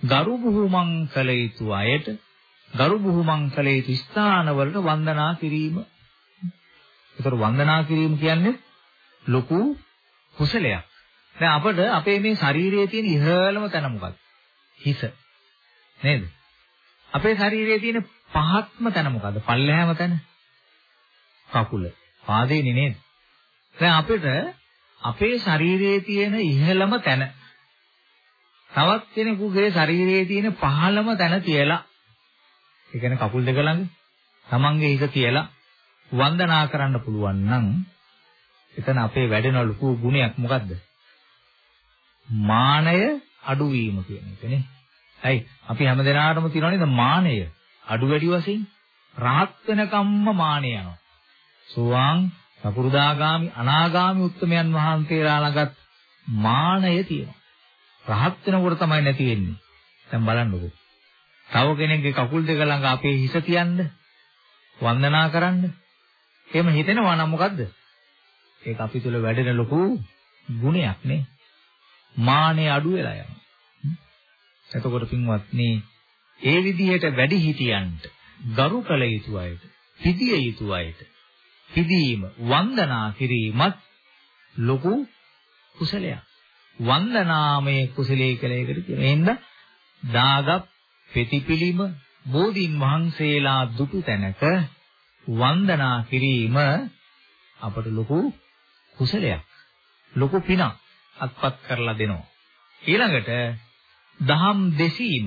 C: ගරු බුහුමන් කළ යුතු අයට ගරු බුහුමන් කළ යුතු ස්ථානවලට වන්දනා කිරීම. ඒතර වන්දනා කිරීම කියන්නේ ලොකු කුසලයක්. දැන් අපිට අපේ මේ ශරීරයේ තියෙන ඉහළම තැන මොකක්ද? හිස. නේද? අපේ ශරීරයේ තියෙන පහත්ම තැන මොකද්ද? පල්ලෙහාම තැන. කකුල. පාදේනේ නේද? දැන් අපිට අපේ ශරීරයේ තියෙන ඉහළම තැන තවත් කෙනෙකුගේ ශරීරයේ තියෙන පහළම තැන තියලා ඒ කියන්නේ කකුල් දෙක ළඟ තමන්ගේ හිත තියලා වන්දනා කරන්න පුළුවන් නම් එතන අපේ වැඩෙන ලොකු ගුණයක් මොකද්ද? මානය අඩුවීම කියන එකනේ. හයි අපි හැමදෙනාටම තියෙනවා නේද මානය අඩු වැඩි වශයෙන් රහත් වෙනකම්ම මානය යනවා. සෝවාන් සකුරුදාගාමි අනාගාමි උත්තමයන් වහන්සේලා ළඟත් මානය තියෙනවා. රහත් වෙනකොට තමයි නැති වෙන්නේ. දැන් බලන්නකෝ. තව කෙනෙක්ගේ කකුල් දෙක ළඟ අපේ හිස තියන්න වන්දනා කරන්න. එහෙම හිතෙනවා නම් මොකද්ද? ඒක අපි තුල වැඩෙන ලොකු ගුණයක් නේ. මානෙ අඩු වෙලා යනවා. එතකොට පින්වත්නි ඒ විදිහට වැඩි හිටියන්ට ගරු කළ යුතු අයට, පිදිය යුතු අයට, පිදීම වන්දනා කිරීමත් ලොකු කුසලයක්. වන්දනාමය කුසලයේ කියලා එකට කියනවා. එහෙනම් දාගප් පෙතිපිලිම බෝධීන් වහන්සේලා දුටු තැනක වන්දනා කිරීම අපට ලොකු කුසලයක්. ලොකු පිනක් අත්පත් කරලා දෙනවා. ඊළඟට දහම් දෙසීම,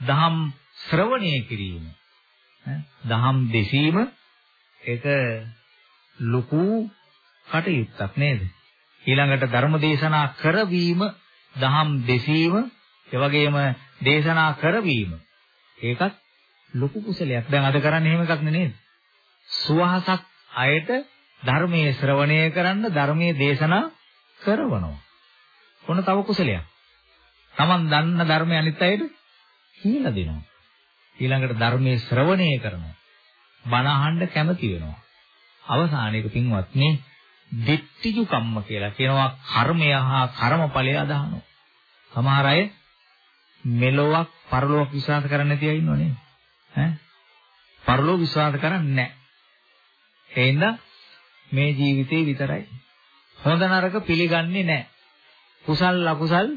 C: දහම් ශ්‍රවණය කිරීම. දහම් දෙසීම ඒක ලොකු කටයුත්තක් නේද? ඊළඟට ධර්ම දේශනා කරවීම, දහම් දෙසීම, ඒ වගේම දේශනා කරවීම ඒකත් ලොකු කුසලයක්. දැන් අද කරන්නේ එහෙම එකක් නේද? සුවහසක් අයට ධර්මයේ ශ්‍රවණය කරන්න ධර්මයේ දේශනා කරවනවා. මොන තව කුසලයක්. Taman දන්න ධර්මය අනිත් අයට කියලා දෙනවා. ඊළඟට ධර්මයේ ශ්‍රවණය කරනවා. බණ අහන්න කැමති වෙනවා. අවසානයේක පින්වත්නි දිට්ඨිජු කම්ම කියලා කියනවා කර්මය හා කර්මඵලය අදහනවා. සමහර අය මෙලොවක් පරලොවක් විශ්වාස කරන්නේ නැති අය ඉන්නවනේ. ඈ? පරලොව විශ්වාස කරන්නේ නැහැ. එහෙනම් මේ ජීවිතේ විතරයි. හොඳ නරක පිළිගන්නේ නැහැ. කුසල් අකුසල්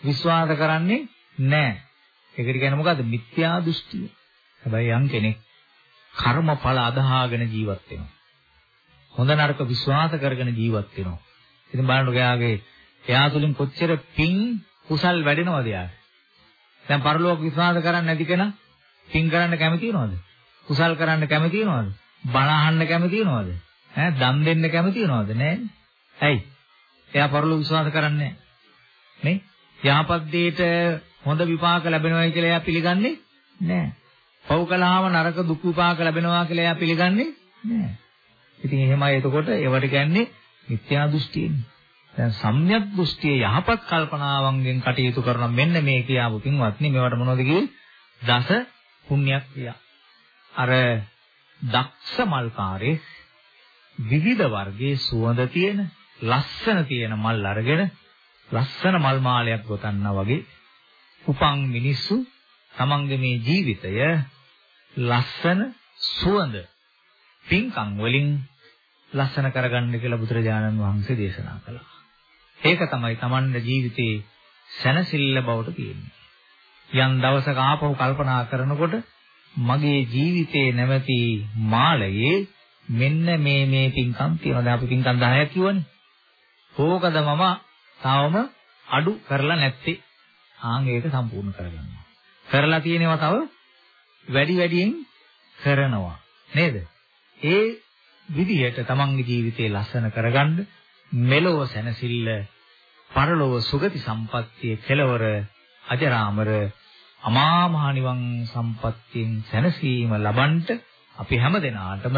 C: විශ්වාස කරන්නේ නැහැ. ඒකට කියන්නේ මොකද්ද? මිත්‍යා දෘෂ්ටිය. හැබැයි යම් කෙනෙක් කර්මඵල අදහාගෙන ජීවත් වෙනවා. හොඳ නරක විශ්වාස කරගෙන ජීවත් වෙනවා. ඉතින් බලන්නකො එයාගේ එයා තුලින් කොච්චර පින් කුසල් වැඩෙනවද යාට? දැන් පරලෝක විශ්වාස කරන්නේ නැති කෙනා පින් කරන්න කැමති වෙනවද? කුසල් කරන්න කැමති වෙනවද? බණ අහන්න කැමති වෙනවද? ඈ දන් දෙන්න කැමති වෙනවද? නෑ. ඇයි? එයා පරලෝක විශ්වාස කරන්නේ නේ? යහපත් දෙයට හොඳ විපාක ලැබෙනවයි කියලා එයා පිළිගන්නේ නෑ. පව් කළාම නරක දුක් විපාක ලැබෙනවා කියලා එයා පිළිගන්නේ නෑ. ඉතින් එහෙමයි එතකොට ඒවට කියන්නේ මිත්‍යා දෘෂ්ටියනේ. දැන් සම්‍යක් දෘෂ්ටිය යහපත් කල්පනාවන්ගෙන් කටයුතු කරන මෙන්න මේ කියාවු පින්වත්නි මේවට මොනවද කිව්වේ? දස පුණ්‍යක් ක්‍රියා. අර දක්ෂ මල්කාරේ විවිධ වර්ගයේ සුවඳ තියෙන ලස්සන තියෙන මල් අරගෙන ලස්සන මල් මාලයක් ගොතන්නා වගේ උපන් මිනිස්සු තමන්ගේ මේ ජීවිතය ලස්සන සුවඳ පින්කම් වලින් ලස්සන කරගන්න කියලා බුදුරජාණන් වහන්සේ දේශනා කළා. ඒක තමයි Tamanne ජීවිතේ සැනසෙල්ල බවට තියෙන්නේ. යම් දවසක ආපහු කල්පනා කරනකොට මගේ ජීවිතේ නැමැති මාළයේ මෙන්න මේ මේ පින්කම් තියෙනවා. දැන් අපි පින්කම් 10ක් කිව්වනේ. ඕකද මම තාම අඩු කරලා නැත්තේ. ආන් ඒක සම්පූර්ණ කරගන්නවා. කරලා තියෙනවා තව වැඩි වැඩියෙන් කරනවා. නේද? ඒ විදිහට තමන්ගේ ජීවිතේ ලස්සන කරගන්න මෙලොව සැනසෙල්ල පරලොව සුගති සම්පත්තිය කෙලවර අජරාමර අමා මහ නිවන් සම්පත්තියෙන් සැනසීම ලබන්නට අපි හැම දිනාටම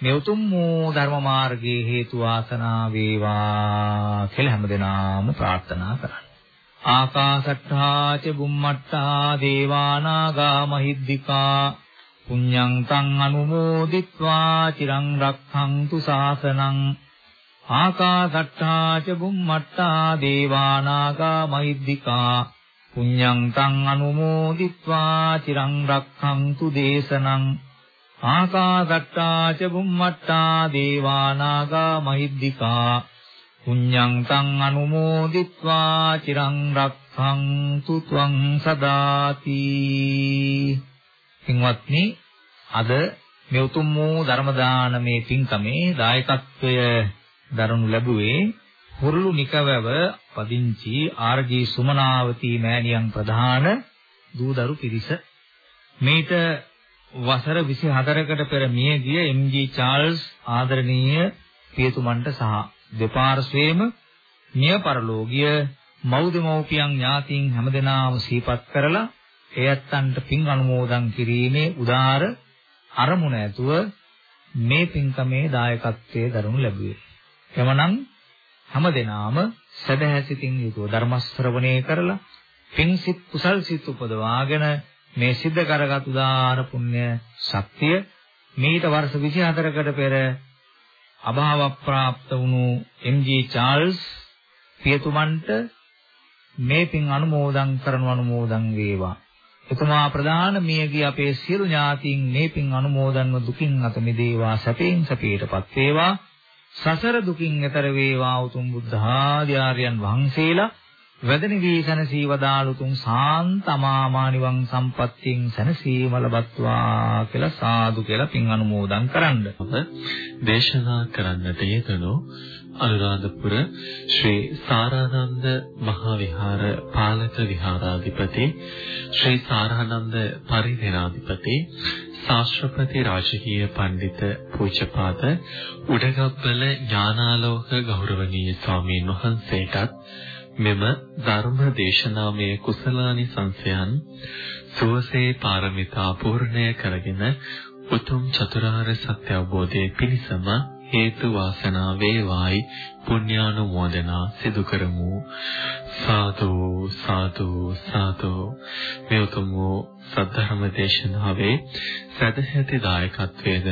C: මේ උතුම් වූ ධර්ම මාර්ගයේ හේතු වාසනා වේවා කියලා හැමදෙනාම ප්‍රාර්ථනා කරා. ආකාශට්ටා ච බුම්මට්ටා දේවානාගා මහිද්దికා පුඤ්ඤං තං අනුමෝදිත්වා චිරං රක්ඛන්තු සාසනං ආකාශට්ටා ච බුම්මට්ටා දේවානාගා මහිද්దికා පුඤ්ඤං තං අනුමෝදිත්වා චිරං රක්ඛන්තු දේශනං ආකාසට්ඨා ච බුම්මට්ඨා දේවානාගා මහිද්దికා පුඤ්ඤං තං අනුමෝදිත්වා චිරං රක්ඛන්තු ත්වං සදාති පින්වත්නි අද මේ උතුම් වූ ධර්ම දානමේ පින්කමේ දායකත්වය දරනු ලැබුවේ හුරුළු නිකවව පදිංචි ආර්.ජී. සුමනාවති මෑණියන් ප්‍රධාන දූදරු පිරිස මේට වසර 24කට පෙර මිය ගිය එම්.ජී. චාල්ස් ආදරණීය පියතුමන්ට සහ දෙපාර්ශ්වයේම මිය පරලෝකීය මෞදමෝපියන් ඥාතීන් හැමදෙනාම සිහිපත් කරලා එයත්න්ට පින් අනුමෝදන් කිරීමේ උදාර අරමුණ ඇතුව මේ පින්කමේ දායකත්වයේ දරනු ලැබුවේ. එමනම් හැමදෙනාම සදහැසිතින් යුතුව ධර්ම ශ්‍රවණය කරලා පින් සිත් කුසල් සිත් උපදවාගෙන මේ සිද්ධ කරගත් උදාර පුණ්‍ය ශක්තිය මේට වර්ෂ 24කට පෙර අභාව ප්‍රාප්ත වුණු එම්.ජී. චාල්ස් පියතුමන්ට මේ පින් අනුමෝදන් කරනු අනුමෝදන් වේවා. එතුමා ප්‍රධාන මියගිය අපේ සියලු ඥාතීන් මේ පින් අනුමෝදන්ව දුකින් අත මිදේවා සැපයෙන් සැපයටපත් වේවා. සසර දුකින් එතර වේවා උතුම් බුද්ධ ආදී ආර්යයන් වහන්සේලා වැදනි වී සනසී වදාළු තුන් සාන්ත අමාමා නිවන් සම්පත්තියෙන් සනසීම ලබත්වා කියලා සාදු කියලා පින් අනුමෝදන් කරන්න.
B: දේශනා කරන්නට යෙදුණු අනුරාධපුර ශ්‍රී සාරානන්ද මහා විහාර පාලක විහාරාධිපති ශ්‍රී සාරානන්ද පරිවේනාධිපති ශාස්ත්‍රපති රාජකීය පඬිත පූජ්‍යපාද උඩගබ්බල ඥානාලෝක ගෞරවනීය ස්වාමීන් වහන්සේටත් මෙම ධර්ම දේශනාමය කුසලානි සංසයන් සුවසේ පාරමිතා පූර්ණය කරගෙන උතුම් චතුරාර්ය සත්‍ය අවබෝධයේ පිණසම හේතු වාසනා වේවායි පුණ්‍යානුමෝදනා සිදු කරමු. සාදු සාදු සාදු. මේ උතුම් සද්ධර්ම දේශනාවේ සදැහැති දායකත්වයේද